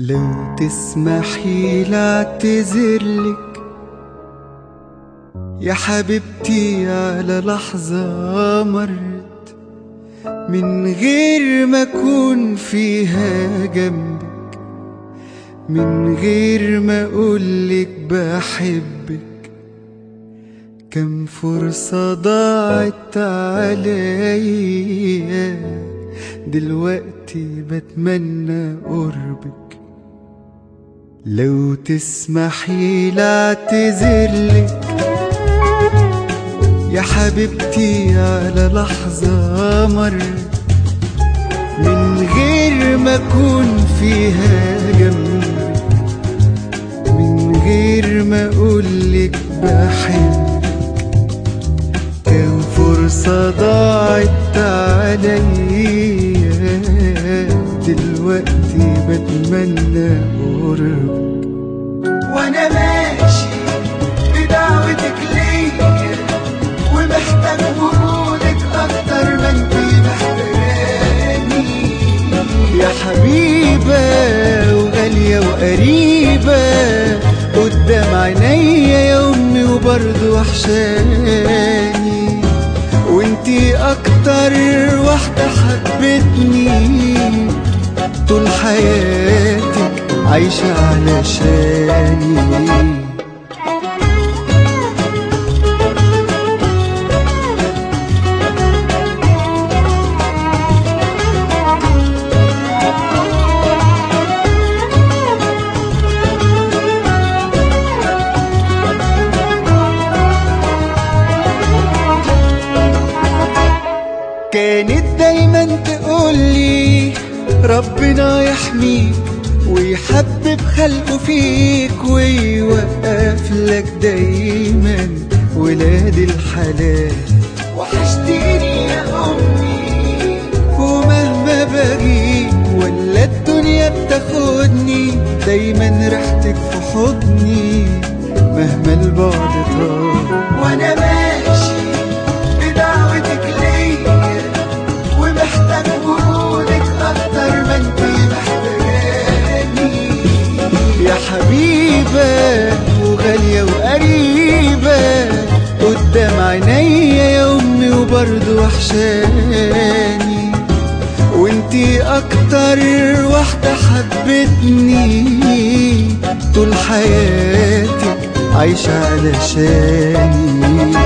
لو تسمحي لاعتذرلك يا حبيبتي على لحظة مرت. من غير ما أكون فيها جنبك. من غير ما أقولك بحبك. كم فرصة ضاعت عليا. دلوقتي بتمنى قربك. لو تسمحي لاعتذرلك يا حبيبتي على لحظة مرت من غير ما أكون فيها جنبك من غير ما أقولك بحبك كان فرصة ضاعت عليا. دلوقتي بتمنى قربك وأنا ماشي بدعوتك ليا ومحتاج وجودك أكتر ما أنت محتاجاني يا حبيبة وغالية وقريبة قدام عينيا يا أمي وبرضه وحشاني. وأنتي أكتر واحدة حبتني. طول حياتك عايشة علشاني. كانت دايما تقولي ربنا يحميك ويحبب خلقه فيك ويوقف لك دايما ولاد الحلال. وحشتيني يا أمي ومهما بغيب ولا الدنيا بتاخدني دايما ريحتك في حضني مهما البعد طال وغالية وقريبة قدام عينيا يا أمي وبرضه وحشاني. وإنتي أكتر واحدة حبتني طول حياتك عايشة علشاني.